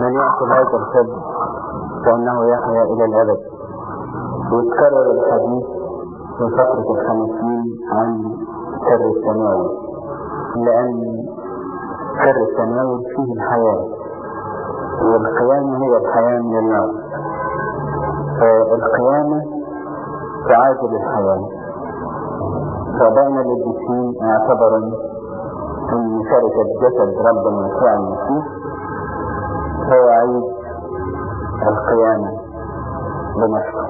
من يأكل هذا الخبز كأنه يحيا إلى الأبد. ويتكرر الحديث في فترة الخمسين عن سر التناول لأن سر التناول فيه الحياة. والقيامة هي الحياة من النار. فالقيامة تعادل الحياة. فبين القديسين اعتبروا إن شركة جسد ربنا يسوع المسيح هو عيد القيامة بنفسه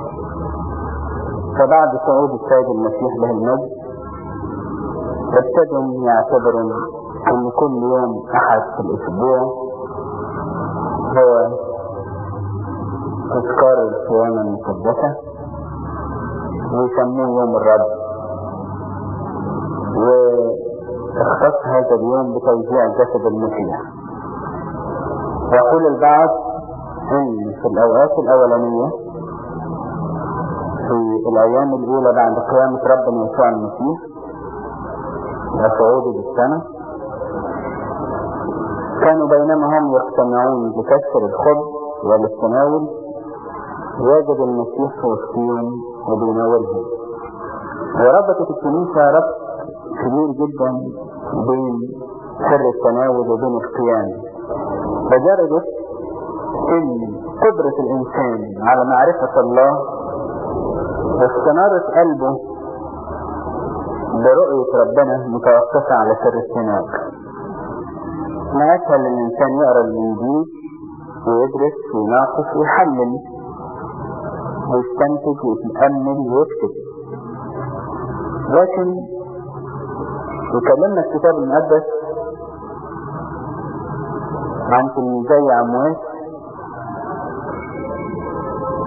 فبعد صعود السيد المسيح له المجد ابتدوا يعتبروا إن كل يوم أحد في الأسبوع هو تذكار القيامة المقدسة ويسموه يوم الرب. واختص هذا اليوم بتوزيع جسد المسيح يقول البعض إن في الأوقات الأولانية في الأيام الأولى بعد قيامة ربنا يسوع المسيح وصعوده بالسنة كانوا بينما هم يجتمعون لكسر الخبز والتناول يجد المسيح في وسطهم وبيناولهم وربطت الكنيسة ربط كبير جدا بين سر التناول وبين القيام لدرجة إن قدرة الإنسان على معرفة الله واستنارة قلبه برؤية ربنا متوقفة على سر التناول ما اسهل الإنسان يقرا الانجيل ويدرس ويناقش ويحلل ويستنتج ويتأمل ويكتب. لكن يكلمنا الكتاب المقدس. عن تلميذي عمواس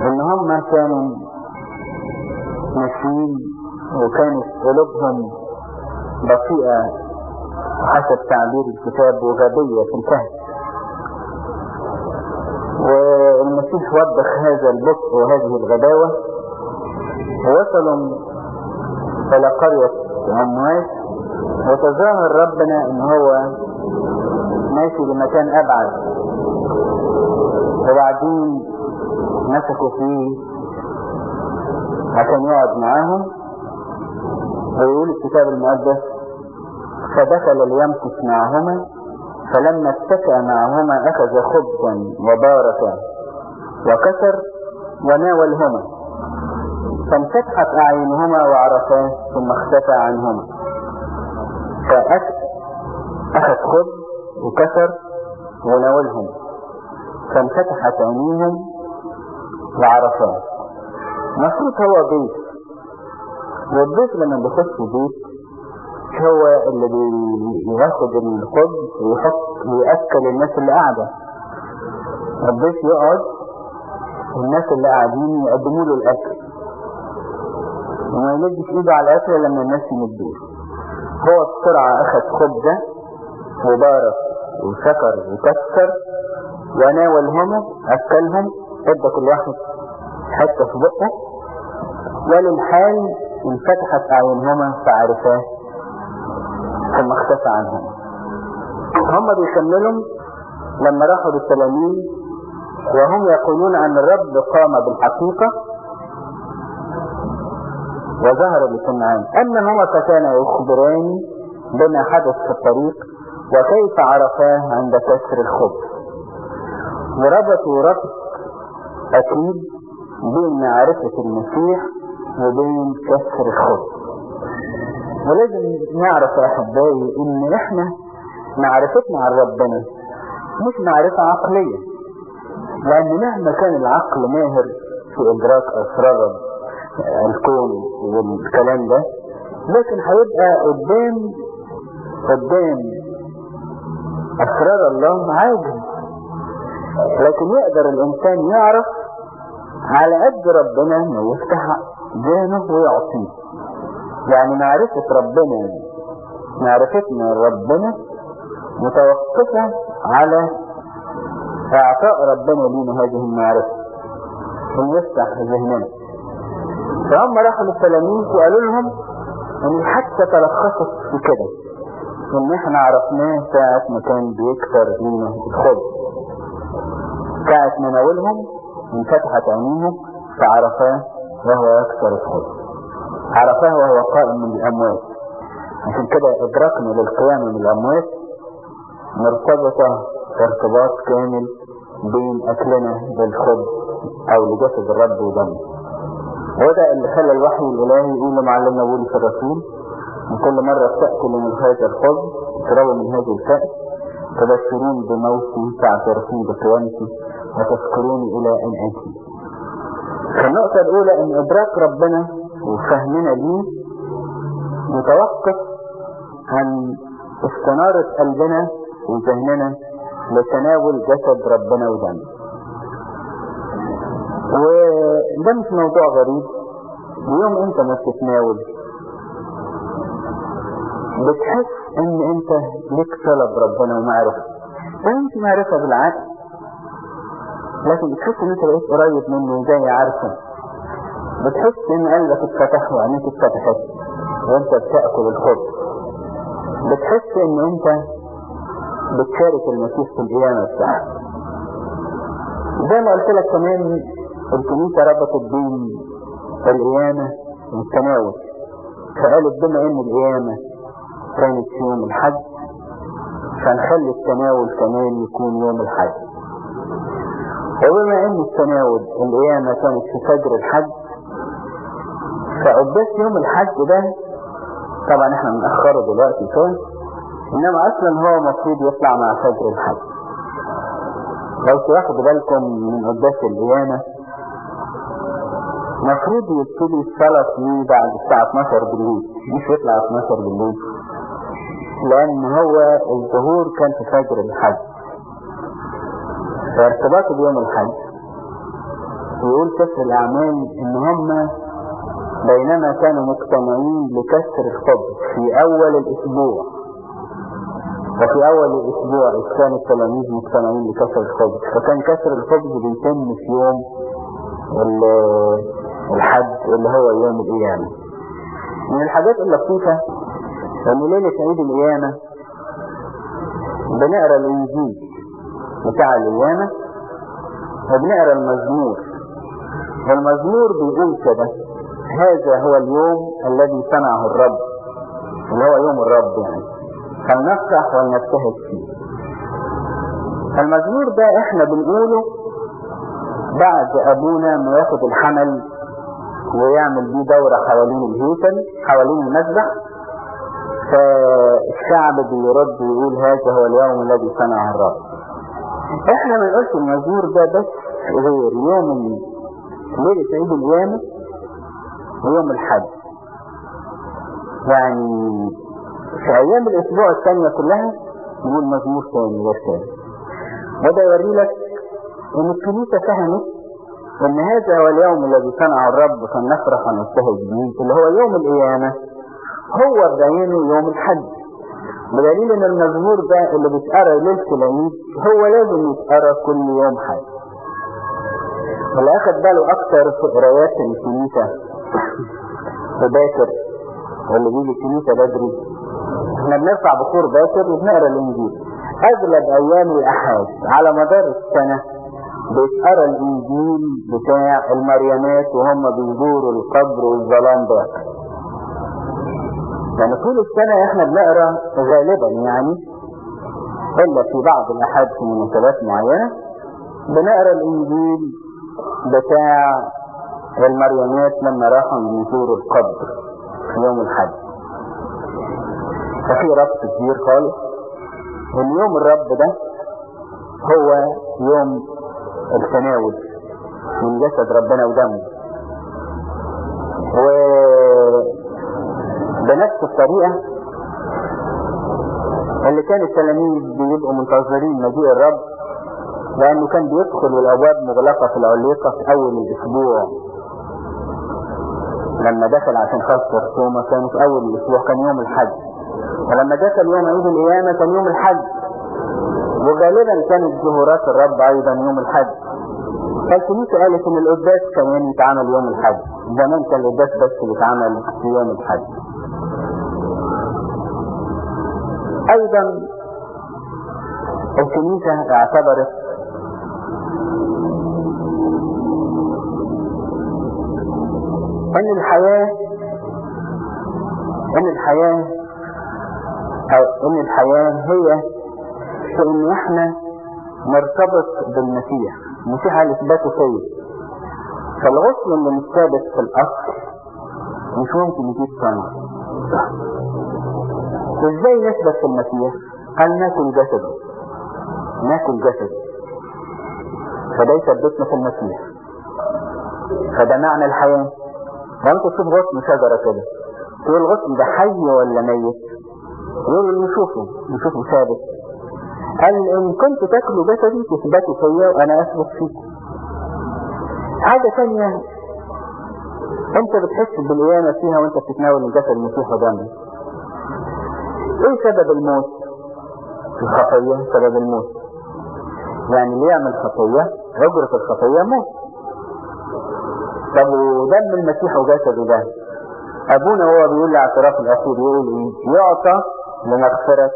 إن هم كانوا ماشيين وكانت قلوبهم بطيئة حسب تعبير الكتاب وغبية في الكهف والمسيح وضح هذا البطء وهذه الغباوة. ووصلوا إلى قرية عمواس وتظاهر ربنا إن هو ماشي لمكان أبعد. وبعدين مسكوا فيه عشان يقعد معاهم. ويقول الكتاب المقدس فدخل ليمكث معهما فلما اتكأ معهما أخذ خبزا وبارك وكسر وناولهما فانفتحت أعينهما وعرفاه ثم اختفى عنهما. فأخذ خبز وكسر وناولهم. فانفتحت عينيهم وعرفاه مفروض هو ضيف والضيف لما بيخش بيت هو اللي بياخد الخبز ويحط ويأكل الناس اللي قاعدة. الضيف يقعد والناس اللي قاعدين يقدموا له الأكل. وما يمدش إيده على الأكل لما الناس يمدوه. هو بسرعة أخذ خبزة وبارك وشكر وكسر وناولهما أكلهم ادى كل واحد حتة في بقه. وللحال انفتحت أعينهما فعرفاه ثم اختفى عنهما هم بيكملوا لما راحوا للتلاميذ وهم يقولون أن الرب قام بالحقيقة. وظهر لسمعان أما هما فكان يخبران بما حدث في الطريق وكيف عرفاه عند كسر الخبز. وربطوا ربط أكيد بين معرفة المسيح وبين كسر الخبز. ولازم نعرف يا أحبائي إن إحنا معرفتنا عن ربنا مش معرفة عقلية. لأن مهما كان العقل ماهر في إدراك أسرار الكون والكلام ده. لكن هيبقى قدام قدام أسرار الله عاجز لكن يقدر الإنسان يعرف على قد ربنا ما يفتح ذهنه ويعطيه يعني معرفة ربنا معرفتنا ربنا متوقفة على إعطاء ربنا لنا هذه المعرفة. ان يفتح ذهننا. فهم راحوا للتلاميذ وقالوا لهم إن الحادثة تلخصت في كده. إن إحنا عرفناه ساعة ما كان بيكسر لينا الخبز ساعة ما ناولهم انفتحت عينيهم فعرفاه وهو يكسر الخبز عرفاه وهو قائم من الاموات عشان كده إدراكنا للقيام من الاموات مرتبطة ارتباط كامل بين أكلنا للخبز أو لجسد الرب ودمه. وده اللي خلى الوحي الإلهي يقول لمعلمنا بولس الرسول من كل مرة تأكل من هذا الخبز تشربوا من هذه الكأس تبشرون بموتي تعترفون بقيامتي وتذكروني إلى أن أتي فالنقطة الأولى أن إدراك ربنا وفهمنا ليه متوقف عن استنارة قلبنا وذهننا لتناول جسد ربنا ودمه وده مش موضوع غريب. اليوم أنت ما بتتناول بتحس إن أنت لك صلة بربنا ومعرفة. مش معرفة بالعقل. لكن بتحس إن أنت بقيت قريب منه وجاي عارفه. بتحس إن قلبك اتفتح وعينيك اتفتحت. وأنت بتأكل الخبز. بتحس إن أنت بتشارك المسيح في القيامة. بتاعته زي ما قلت لك كمان الكنيسة ربطت بين القيامة والتناول فقالت بما ان القيامة كانت في يوم الحج فنخلي التناول كمان يكون يوم الحج. وبما إن التناول القيامة كانت في فجر الحج فقداس يوم الحج ده؟ طبعا إحنا بنأخره دلوقتي شوية إنما أصلا هو المفروض يطلع مع فجر الحج. لو تاخدوا بالكم من قداس القيامة؟ المفروض يبتدي الصلاة فيه بعد الساعة 12 بالليل. مش يطلع 12 بالليل. لأن هو الظهور كان في فجر الحج. فارتباطه بيوم الحج يقول كسر الأعمال إن هم بينما كانوا مجتمعين لكسر الخبز في أول الأسبوع. وفي أول الأسبوع اذ كان التلاميذ مجتمعين لكسر الخبز فكان كسر الخبز بيتم في يوم الحج اللي هو يوم القيامة. من الحاجات اللطيفة إن ليلة عيد القيامة بنقرأ الإنجيل بتاع القيامة وبنقرأ المزمور. والمزمور بيقول كده هذا هو اليوم الذي صنعه الرب اللي هو يوم الرب يعني. فلنفرح ولنبتهج فيه. المزمور ده إحنا بنقوله بعد أبونا ما ياخد الحمل ويعمل بيه دورة حوالين الهيكل حوالين المذبح فالشعب بيرد ويقول هذا هو اليوم الذي صنعه الرب. إحنا ما نقولش المزمور ده بس غير. يوم ليلة عيد القيامة ويوم الحج. يعني في أيام الأسبوع الثانية كلها نقول مزمور ثاني غير ثاني وده يوري لك إن الكنيسة فهمت ان هذا هو اليوم الذي صنعه الرب فلنفرح ونبتهج به اللي هو يوم القيامة. هو بعينه يوم الحج. بدليل إن المزمور ده اللي بيتقرأ ليلة العيد هو لازم يتقرأ كل يوم حج اللي اخد باله أكتر في قرايات الكنيسة في باكر واللي بيجي الكنيسة بدري. إحنا بنرفع بخور باكر وبنقرأ الإنجيل. أغلب أيام الاحاد على مدار السنة. بيتقرا الانجيل بتاع المريمات وهم بيزوروا القبر والظلام باكر يعني طول السنة إحنا بنقرا غالبا يعني إلا في بعض الاحاد في مناسبات معينة بنقرأ الإنجيل بتاع المريمات لما راحوا يزوروا القبر في يوم الحج ففي ربط كبير خالص. ان يوم الرب ده هو يوم التناول من جسد ربنا ودمه. و بنفس الطريقة اللي كان التلاميذ بيبقوا منتظرين مجيء الرب لأنه كان بيدخل والأبواب مغلقة في العليقة في أول الأسبوع. لما دخل عشان خاطر توما كان في أول الأسبوع كان يوم الحج. ولما دخل يوم عيد القيامة كان يوم الحج. وغالبا كانت ظهورات الرب أيضا يوم الحج. فالكنيسة قالت إن القداس كمان يتعمل يوم الحج. زمان كان القداس بس بيتعمل في يوم الحج. أيضا الكنيسة اعتبرت أن الحياة أن الحياة أو أن الحياة هي في إن إحنا نرتبط بالمسيح. المسيح على اثباته فيا فالغسل اللي مش ثابت في الأصل مش ممكن يجيب ثمر إزاي نثبت في المسيح؟ قال ناكل جسده؟ ناكل جسده. فده يثبتنا في المسيح. فده معنى الحياة. وانت تشوف غصن شجرة كده. تقول الغصن ده حي ولا ميت؟ يقول نشوفه. نشوفه ثابت. قال إن كنت تاكلوا جسدي تثبتوا فيا وأنا اثبت فيكم حاجة ثانية أنت بتحس بالقيامة فيها وأنت بتتناول من جسد المسيح ودمه إيه سبب الموت؟ الخطية سبب الموت. يعني اللي يعمل خطية؟ اجرة الخطية موت. طب ودم المسيح وجسده ده؟ أبونا هو بيقول لي اعتراف الأخير يقول إيه يعطى لمغفرة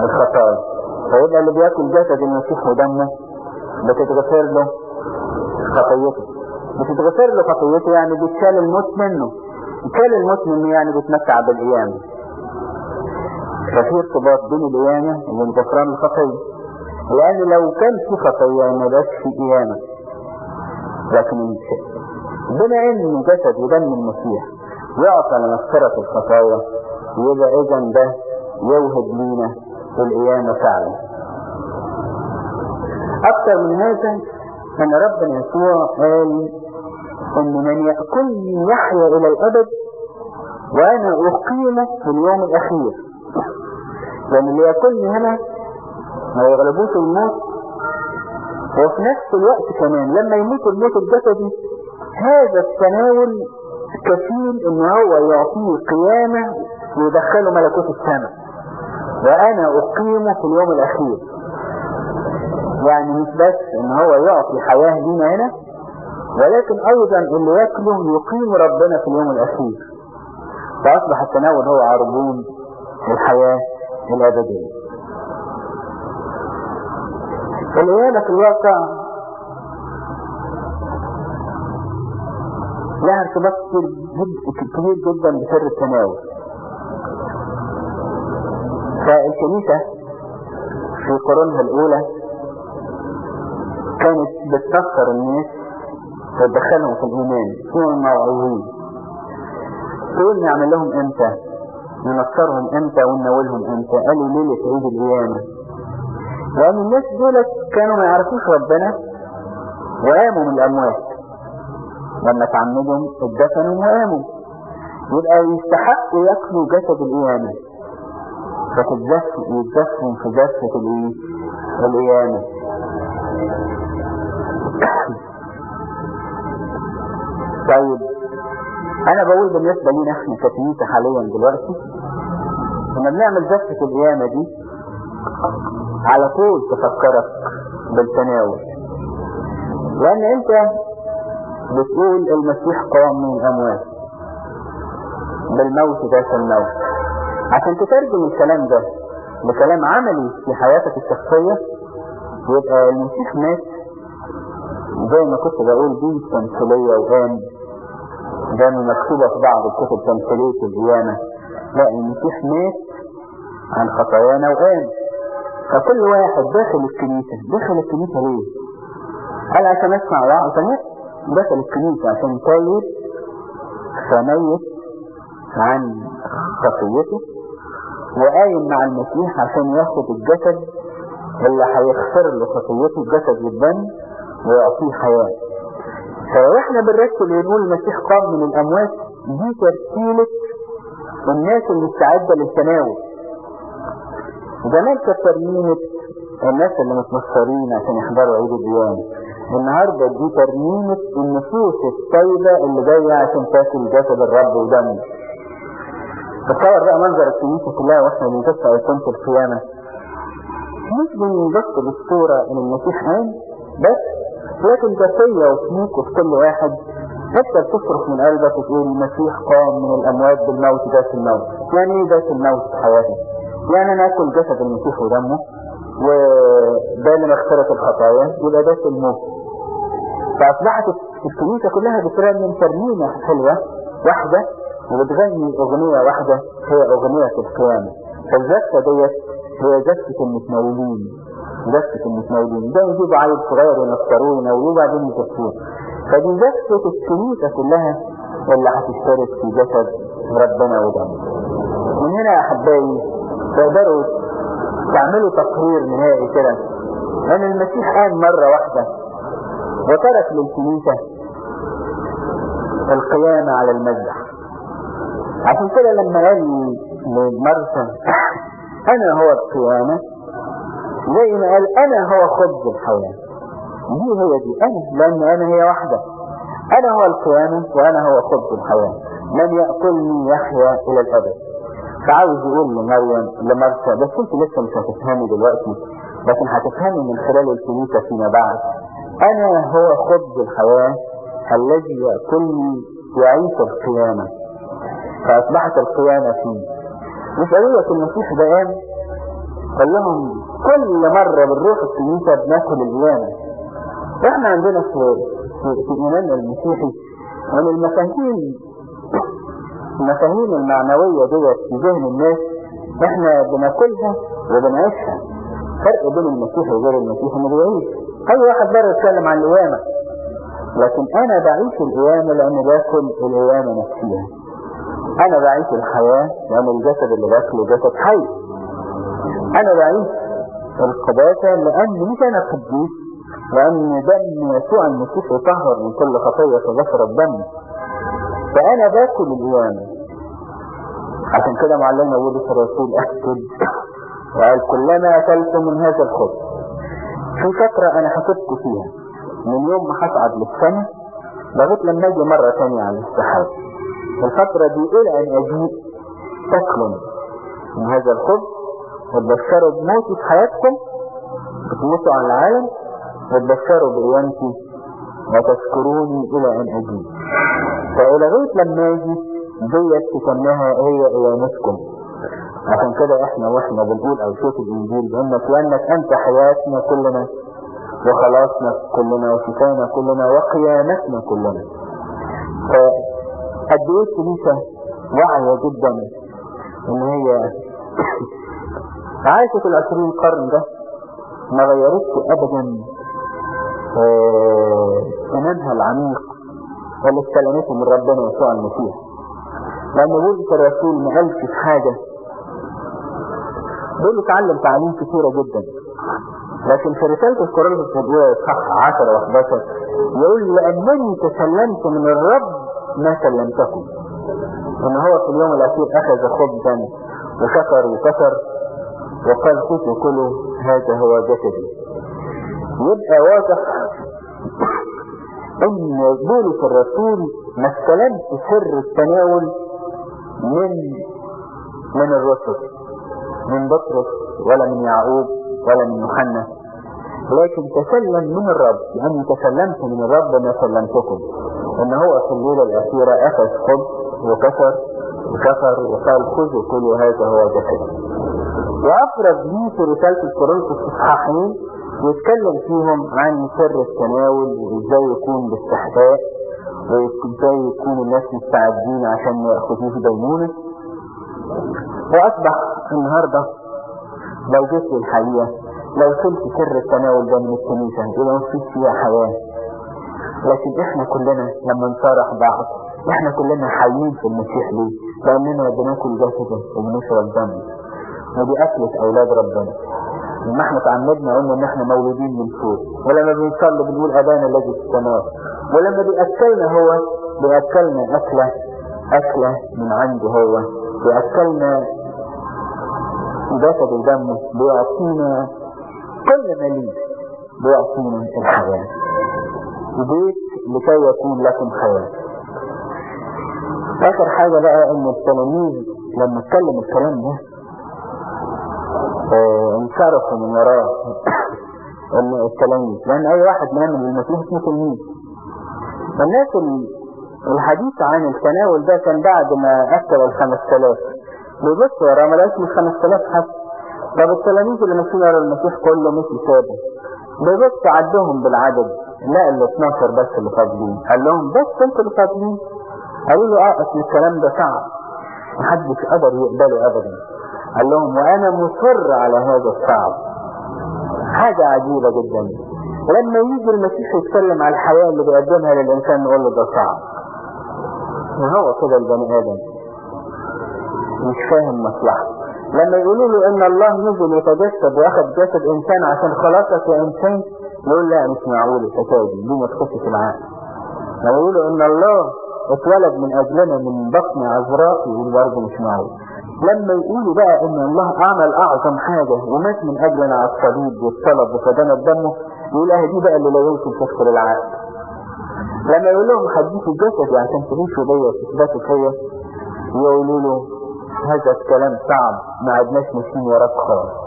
الخطايا. فيبقى اللي بياكل جسد المسيح ودمه بتتغفر له خطيته. بتتغفر له خطيته يعني بيتشال الموت منه. يتشال الموت منه يعني بيتمتع بالقيامة. ففي ارتباط بين القيامة وبين غفران الخطية. لأن لو كان في خطية ما يبقاش في قيامة. لكن بما إن جسد ودم المسيح يعطى لمغفرة الخطايا يبقى اذا ده يوهب لينا القيامة فعلا. أكثر من هذا أن ربنا يسوع قال إن من يأكلني يحيا إلى الأبد وأنا اقيمه في اليوم الأخير. لأن اللي يأكلني هنا ما يغلبوش الموت. وفي نفس الوقت كمان لما يموت الموت الجسدي هذا التناول كفيل إن هو يعطيه قيامة ويدخله ملكوت السماء. وأنا اقيمه في اليوم الأخير. يعني مش بس إن هو يعطي حياة لينا هنا ولكن أيضا اللي ياكله يقيم ربنا في اليوم الأخير. فأصبح التناول هو عربون الحياة الأبدية. القيامة في الواقع لها ارتباط كبير جدا بسر التناول. فالكنيسة في قرونها الأولى كانت بتفكر الناس وتدخلهم في الإيمان. فيهم الموعظين؟ تقول نعمل لهم إمتى؟ ننصرهم إمتى ونناولهم إمتى؟ قالوا ليلة عيد القيامة. لأن الناس دولت كانوا ما يعرفوش ربنا وقاموا من الأموات. لما تعمدهم اتدفنوا وقاموا. يبقى يستحقوا ياكلوا جسد القيامة. فتتزف يتزفهم في زفة الايه القيامة طيب أنا بقول بالنسبة لينا إحنا ككنيسة حاليا دلوقتي لما بنعمل زفة القيامة دي على طول تفكرك بالتناول. لأن أنت بتقول المسيح قام من الاموات بالموت ذات الموت. عشان تترجم الكلام ده بكلام عملي في حياتك الشخصية يبقى المسيح مات. زي ما كنت بقول دي تمثيلية وقام ما مكتوبة في بعض الكتب تمثيلية القيامة لا المسيح مات عن خطايانا وقام فكل واحد داخل الكنيسة. داخل الكنيسة ليه؟ قال عشان اسمع وعظ دخل الكنيسة عشان تايب فميت عن خطيته. وقايم مع المسيح عشان ياخد الجسد اللي هيغفر له خطيته الجسد والدم ويعطيه حياة. فإحنا بنرتب ونقول المسيح قام من الأموات دي ترتيلة الناس المستعدة للتناول زمان كانت ترميمة الناس اللي متمصرين عشان يحضروا عيد الديانة. النهاردة دي ترميمة النفوس الطيبة اللي جاية عشان تاكل جسد الرب ودمه. تصور بقى منظر الكنيسة كلها وإحنا بنجسد ايقونة القيامة مش بنجسد بالصورة إن المسيح قام بس لكن فيا وفيك وفي كل واحد. انت بتصرخ من قلبك وتقول المسيح قام من الأموات بالموت ذات الموت. يعني إيه ذات الموت في حياتك؟ يعني نأكل جسد المسيح ودمه وده اللي مغفرة الخطايا يبقى ده الموت. فأصبحت الكنيسة كلها بترنم ترنيمة حلوة واحدة وبتغني أغنية واحدة هي أغنية القيامة. فالزفة ديت هي زفة المتناولين. زفة المتناولين. ده يجيبوا عيل صغير ينصروه يناولوه وبعدين يزفوه فدي زفة الكنيسة كلها اللي هتشترك في جسد ربنا ودمه من هنا يا أحبائي تقدروا تعملوا تقرير نهائي كده. أن المسيح قام مرة واحدة وترك للكنيسة القيامة على المذبح عشان كده لما قال لمرسى أنا هو القيامة زي ما قال أنا هو خبز الحياة. دي هي دي أنا لأن أنا هي واحدة. أنا هو القيامة وأنا هو خبز الحياة. من يأكلني يحيا إلى الأبد. فعاوز يقول لمريم لمرسى بس أنت لسه مش هتفهمي دلوقتي لكن هتفهمي من خلال الكنيسة فيما بعد. أنا هو خبز الحياة الذي يأكلني يعيش القيامة. فأصبحت القيامة فيه. لك المسيح ده قال لهم كل مرة بنروح الكنيسة بناكل القيامة إحنا عندنا في في, إيماننا المسيحي ان المفاهيم المفاهيم المعنوية ديت في ذهن الناس إحنا بناكلها وبنعيشها. فرق بين المسيح وغير المسيح انه بيعيش أي واحد بره يتكلم عن القيامة؟ لكن أنا بعيش القيامة لأن باكل القيامة نفسها أنا بعيش الحياة لأن الجسد اللي باكله جسد حي. أنا بعيش القداسة لأن مش أنا قديس لأن دم يسوع المسيح يطهر من كل خطية فغفر الدم. فأنا باكل القيامة عشان كده معلمنا بولس الرسول اكد وقال كلما أكلت من هذا الخبز. في فترة أنا حسبت فيها. من يوم ما هصعد للسنة لغاية لما أجي مرة تانية على السحاب الفترة دي إلى أن اجيء تاكلوا من هذا الخبز وتبشروا بموتي في حياتكم وتموتوا عن العالم وتبشروا بقيامتي وتذكروني إلى أن أجيء. فلغاية لما أجي ديت تسميها هي قيامتكم عشان كده إحنا وإحنا بنقول أو شوف الإنجيل بانك لانك أنت حياتنا كلنا وخلاصنا كلنا وشفانا كلنا وقيامتنا كلنا. فقد إيه الكنيسة واعية جدا؟ إن هي عاشت العشرين قرن ده ما غيرتش ابدا ايمانها العميق اللي استلمته من ربنا يسوع المسيح. لأن بولس الرسول ما قالش في حاجة. دول اتعلم تعليم كثيرة جدا. لكن في رسالة الكورنثوس الأولى إصحاح 10 و11 يقول لأنني تسلمت من الرب ما سلمتكم إن هو في اليوم الأخير أخذ خبزا وشكر وكسر وقال خذوا كلوا هذا هو جسدي يبقى واضح إن بولس الرسول ما استلمش سر التناول من من الرسل من بطرس ولا من يعقوب ولا من يوحنا. لكن تسلم من الرب لأني تسلمت من الرب ما سلمتكم. إن هو في الليلة الأخيرة أخذ خبز وكسر وشكر وقال خذوا كلوا هذا هو جسدي وأفرد لي في رسالة الكورنثوس إصحاحين يتكلم فيهم عن سر التناول وإزاي يكون باستحقاق وإزاي يكون الناس مستعدين عشان ما يأخذوش دينونة وأصبح النهاردة لو جيت للحقيقة لو شلت سر التناول ده من الكنيسة يبقى مفيش فيها حياة. لكن إحنا كلنا لما نصارح بعض إحنا كلنا حيين في المسيح ليه لأننا بناكل جسده وبنشرب دمه ودي أكلة أولاد ربنا. لما إحنا تعمدنا قلنا إن إحنا مولودين من فوق. ولما بنصلي بنقول أبانا الذي في السماء ولما بيأكلنا هو بيأكلنا أكلة أكلة من عنده هو. بيأكلنا جسد ودمه بيعطينا كل ما ليه بيعطينا الحياة. بيت لكي يكون لكم حياة آخر حاجة بقى إن التلاميذ لما اتكلم الكلام ده آه انصرفوا من وراه التلاميذ لأن أي واحد مؤمن بالمسيح اسمه تلميذ. الناس الحديث عن التناول ده كان بعد ما أكل الخمس تلاف بيبص وراه ما لقاش من 5000 حد طب التلاميذ اللي ماشيين ورا المسيح كله مشي سابه بيبص عدهم بالعدد. لا ال 12 بس اللي فاضلين قال لهم بس أنتوا اللي فاضلين قالوا له آه أصل الكلام ده صعب. محدش قدر يقبله ابدا. قال لهم وأنا مصر على هذا الصعب. حاجة عجيبة جدا. لما يجي المسيح يتكلم على الحياة اللي بيقدمها للإنسان نقول له ده صعب. وهو كده البني آدم. مش فاهم مصلحته لما يقولوا له إن الله نزل يتجسد واخد جسد إنسان عشان خلاصك يا إنسان يقول لا مش معقول الحكاية دي دي ما تخشش العقل. لما يقولوا إن الله اتولد من أجلنا من بطن عذراء يقول برضه مش معقول. لما يقولوا بقى إن الله عمل أعظم حاجة ومات من أجلنا على الصليب والصلب وفدانا بدمه يقول آه دي بقى اللي لا يمكن تدخل العقل. لما يقول لهم هديكوا جسدي عشان تعيشوا بيا وتثبتوا فيا يقولوا له هذا الكلام صعب ما عدناش ماشيين وراك خالص.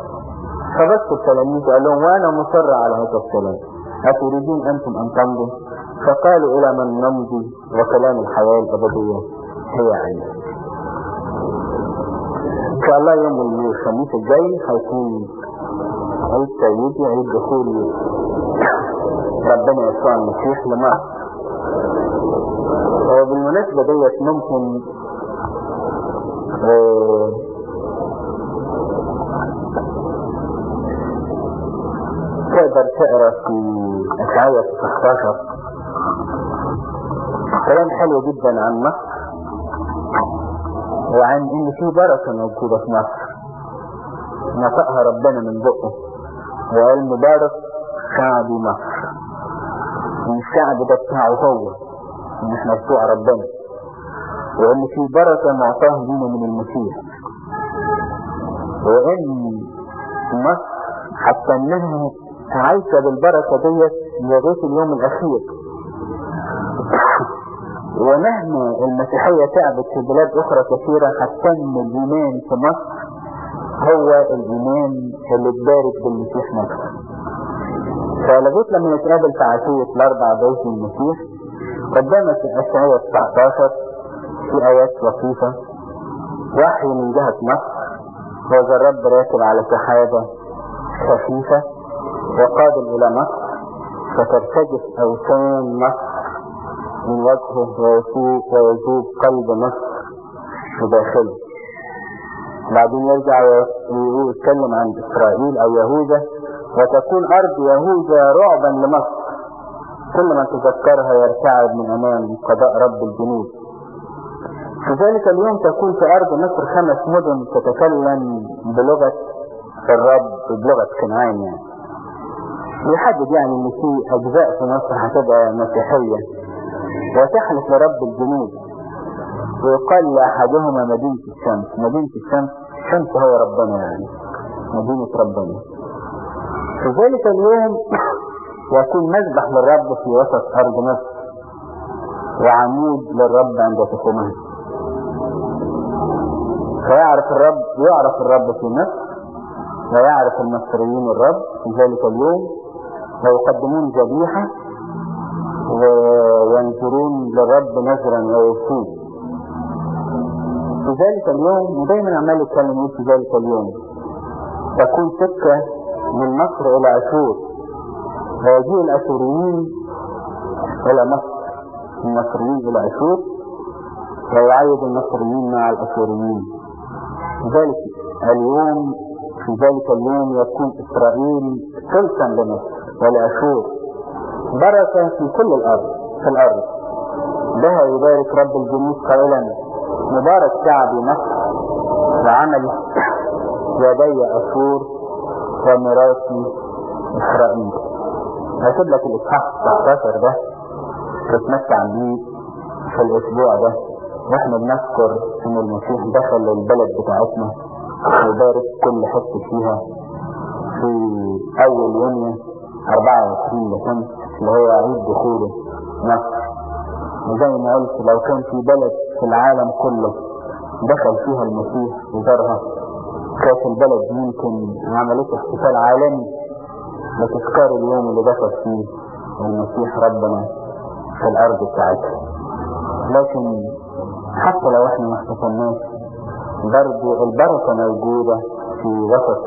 فبس التلاميذ قال لهم وأنا مصر على هذا الكلام اتريدون أنتم أن تمضوا فقالوا إلى من نمضي وكلام الحياة الأبدية هي عندنا إن شاء الله يوم الخميس الجاي هيكون عيد سيدي عيد دخول ربنا يسوع المسيح لمصر وبالمناسبة ديت ممكن تقدر تقرا في اشعياء 19 كلام حلو جدا عن مصر. وعن إن في بركة موجودة في مصر. نطقها ربنا من بقه. وقال مبارك شعب مصر. الشعب ده بتاعه هو. إحنا بتوع ربنا. وإن في بركة معطاه لينا من المسيح. وإن مصر حتى إنها عايشة بالبركة ديت لغاية اليوم الأخير. ومهما المسيحية تعبت في بلاد أخرى كثيرة حتى إن الإيمان في مصر هو الإيمان اللي اتبارك بالمسيح نفسه. فلغاية لما نتقابل في عشية الأربع بإذن المسيح قدامك أشعية 19 في آيات لطيفة وحي من جهة مصر وذا الرب راكب على سحابة خفيفة. وقادم إلى مصر فترتجف أوثان مصر من وجهه ويذوب قلب مصر وداخله بعدين يرجع ويتكلم عن إسرائيل أو يهوذا وتكون أرض يهوذا رعبا لمصر كل ما تذكرها يرتعب من أمام قضاء رب الجنود. في ذلك اليوم تكون في أرض مصر خمس مدن تتكلم بلغة الرب بلغة كنعان يعني. يحدد يعني ان في أجزاء في مصر هتبقى مسيحية. وتحلف لرب الجنود. ويقال لاحدهما مدينة الشمس. مدينة الشمس الشمس هو ربنا يعني. مدينة ربنا. في ذلك اليوم يكون مذبح للرب في وسط أرض مصر. وعمود للرب عند تقومها فيعرف الرب يعرف الرب في مصر. ويعرف المصريين الرب. في ذلك اليوم ويقدمون ذبيحة وينظرون للرب نظرا ويفوز في ذلك اليوم ودايما عمال يتكلم في ذلك اليوم تكون سكة من مصر إلى أشور. ويجيء الأشوريين إلى مصر المصريين إلى أشور ويعيد المصريين مع الأشوريين. ذلك اليوم في ذلك اليوم يكون إسرائيل ثلثا لمصر. ولأشور بركة في كل الأرض في الأرض. بها يبارك رب الجنود قائلا مبارك شعبي مصر وعمل يدي أشور وميراثي إسرائيل. هكتب لك الإصحاح 19 ده تتمتع بيه في الأسبوع ده. وإحنا بنذكر إن المسيح دخل البلد بتاعتنا ويبارك كل حتة فيها. في أول يوم 24 لسنة اللي هو عيد دخوله. مصر وزي ما قلت لو كان في بلد في العالم كله دخل فيها المسيح وزارها كانت البلد يمكن عملت احتفال عالمي لتذكار اليوم اللي دخل فيه المسيح ربنا في الأرض بتاعتها. لكن حتى لو إحنا ما احتفلناش برضو البركة موجودة في وسط